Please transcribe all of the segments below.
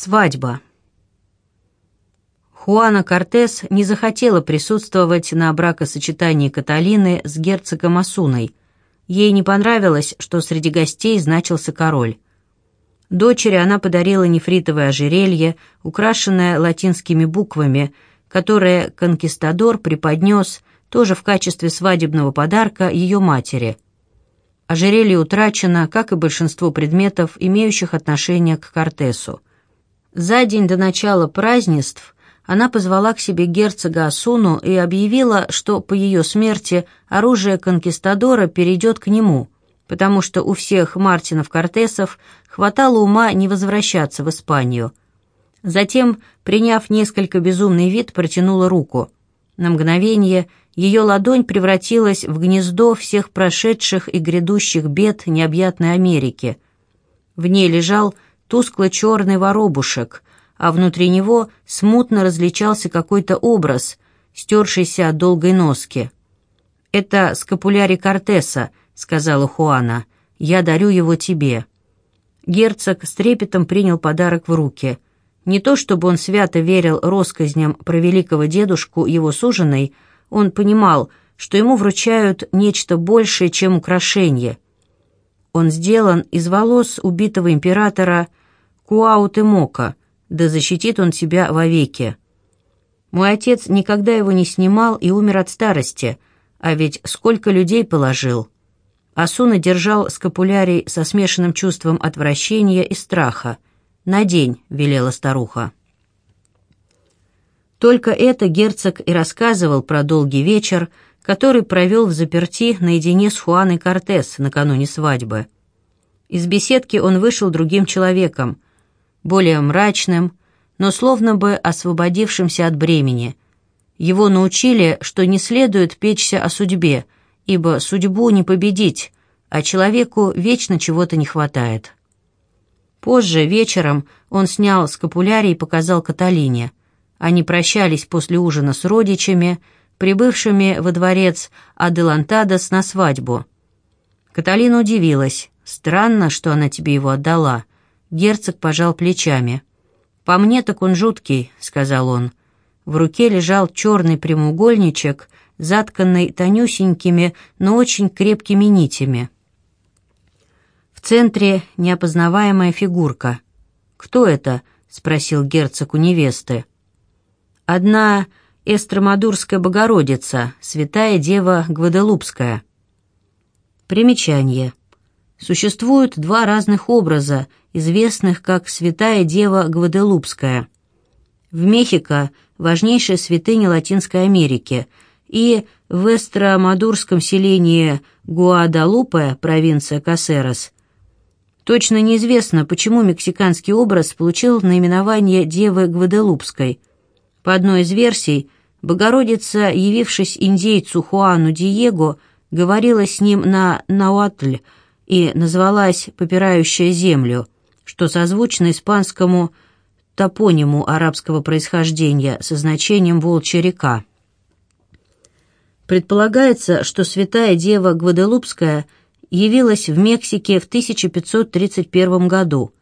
Свадьба. Хуана Кортес не захотела присутствовать на бракосочетании Каталины с герцогом Асуной. Ей не понравилось, что среди гостей значился король. Дочери она подарила нефритовое ожерелье, украшенное латинскими буквами, которое конкистадор преподнес тоже в качестве свадебного подарка ее матери. Ожерелье утрачено, как и большинство предметов, имеющих отношение к Кортесу. За день до начала празднеств она позвала к себе герцога Асуну и объявила, что по ее смерти оружие конкистадора перейдет к нему, потому что у всех Мартинов Кортесов хватало ума не возвращаться в Испанию. Затем, приняв несколько безумный вид, протянула руку. На мгновение ее ладонь превратилась в гнездо всех прошедших и грядущих бед необъятной Америки. В ней лежал тускло-черный воробушек, а внутри него смутно различался какой-то образ, стершийся от долгой носки. «Это скапулярий Кортеса», — сказала Хуана. «Я дарю его тебе». Герцог с трепетом принял подарок в руки. Не то чтобы он свято верил россказням про великого дедушку его суженой, он понимал, что ему вручают нечто большее, чем украшение. Он сделан из волос убитого императора Куаутемока, да защитит он тебя вовеки. Мой отец никогда его не снимал и умер от старости, а ведь сколько людей положил. Асуна держал скапулярий со смешанным чувством отвращения и страха. «На день», — велела старуха. Только это герцог и рассказывал про долгий вечер, который провел в заперти наедине с Хуаной Кортес накануне свадьбы. Из беседки он вышел другим человеком — более мрачным, но словно бы освободившимся от бремени. Его научили, что не следует печься о судьбе, ибо судьбу не победить, а человеку вечно чего-то не хватает. Позже, вечером, он снял скапулярий и показал Каталине. Они прощались после ужина с родичами, прибывшими во дворец Аделантадос на свадьбу. Каталина удивилась. «Странно, что она тебе его отдала». Герцог пожал плечами. «По мне так он жуткий», — сказал он. В руке лежал черный прямоугольничек, затканный тонюсенькими, но очень крепкими нитями. В центре неопознаваемая фигурка. «Кто это?» — спросил герцог у невесты. «Одна Эстромадурская Богородица, святая дева Гваделупская». Примечание. Существуют два разных образа, известных как Святая Дева Гваделупская. В Мехико – важнейшая святыня Латинской Америки, и в эстромадурском селении Гуадалупе, провинция Касерос. Точно неизвестно, почему мексиканский образ получил наименование Девы Гваделупской. По одной из версий, Богородица, явившись индейцу Хуану Диего, говорила с ним на науатль – и назвалась «Попирающая землю», что созвучно испанскому топониму арабского происхождения со значением «волчья река». Предполагается, что святая дева Гваделупская явилась в Мексике в 1531 году.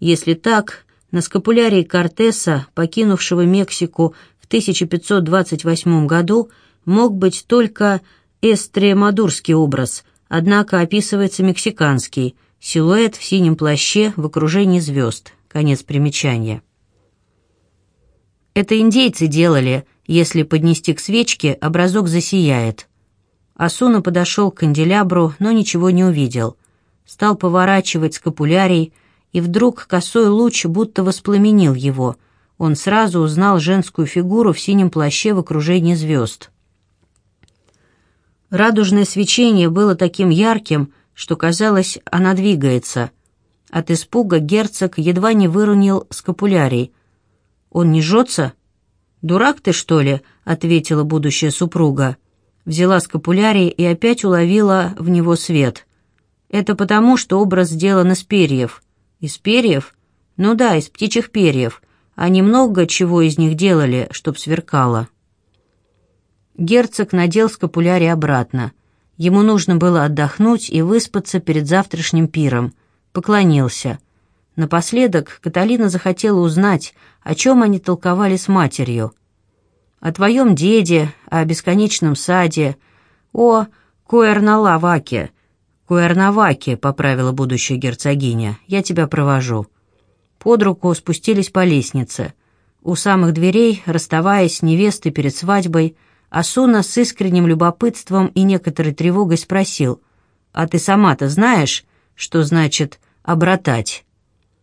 Если так, на скапулярии Кортеса, покинувшего Мексику в 1528 году, мог быть только эстремадурский образ, Однако описывается мексиканский, силуэт в синем плаще в окружении звезд. Конец примечания. Это индейцы делали, если поднести к свечке, образок засияет. Асуна подошел к канделябру, но ничего не увидел. Стал поворачивать скапулярий, и вдруг косой луч будто воспламенил его. Он сразу узнал женскую фигуру в синем плаще в окружении звезд. Радужное свечение было таким ярким, что казалось, она двигается. От испуга герцог едва не выронил скапулярий. «Он не жжется?» «Дурак ты, что ли?» — ответила будущая супруга. Взяла скапулярий и опять уловила в него свет. «Это потому, что образ сделан из перьев». «Из перьев?» «Ну да, из птичьих перьев. Они много чего из них делали, чтоб сверкало». Герцог надел скапулярий обратно. Ему нужно было отдохнуть и выспаться перед завтрашним пиром. Поклонился. Напоследок Каталина захотела узнать, о чем они толковали с матерью. О твоем деде, о бесконечном саде, о Куэрналаваке. Куэрнаваке, поправила будущая герцогиня, я тебя провожу. Под руку спустились по лестнице. У самых дверей, расставаясь с невестой перед свадьбой, Асуна с искренним любопытством и некоторой тревогой спросил, «А ты сама-то знаешь, что значит «обратать»?»